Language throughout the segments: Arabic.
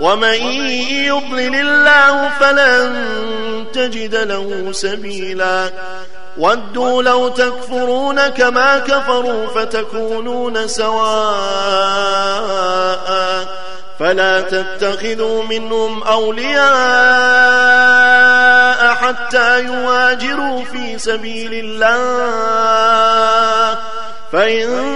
ومن يضلل الله فلن تجد له سبيلا. ودوا لو تكفرون كما كفروا فتكونون سواء. فلا تتخذوا منهم أولياء حتى يواجروا في سبيل الله. فإن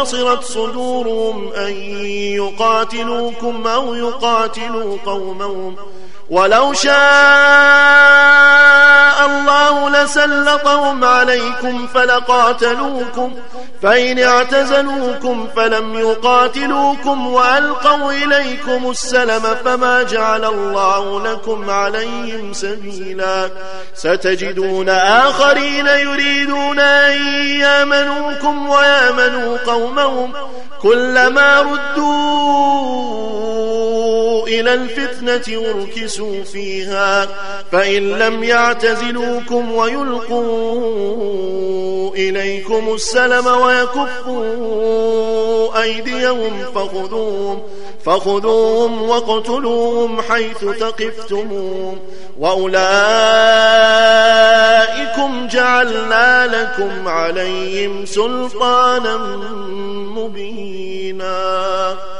حصرت صدورهم أن يقاتلوكم أو يقاتلوا قومهم ولو شاء الله لسلطهم عليكم فلقاتلوكم فإن اعتزلوكم فلم يقاتلوكم وألقوا إليكم السلم فما جعل الله لكم عليهم سبيلا. ستجدون آخرين يريدون أن يامنوكم ويامنوا قومهم كلما ردوا إلى الفتنة اركسوا فيها فإن لم يعتزلوكم ويلقوا إليكم السلم ويكفوا أيديهم فخذوهم فخذوهم وقتلوهم حيث ثقفتموهم وأولئكم جعلنا لكم عليهم سلطانا مبينا.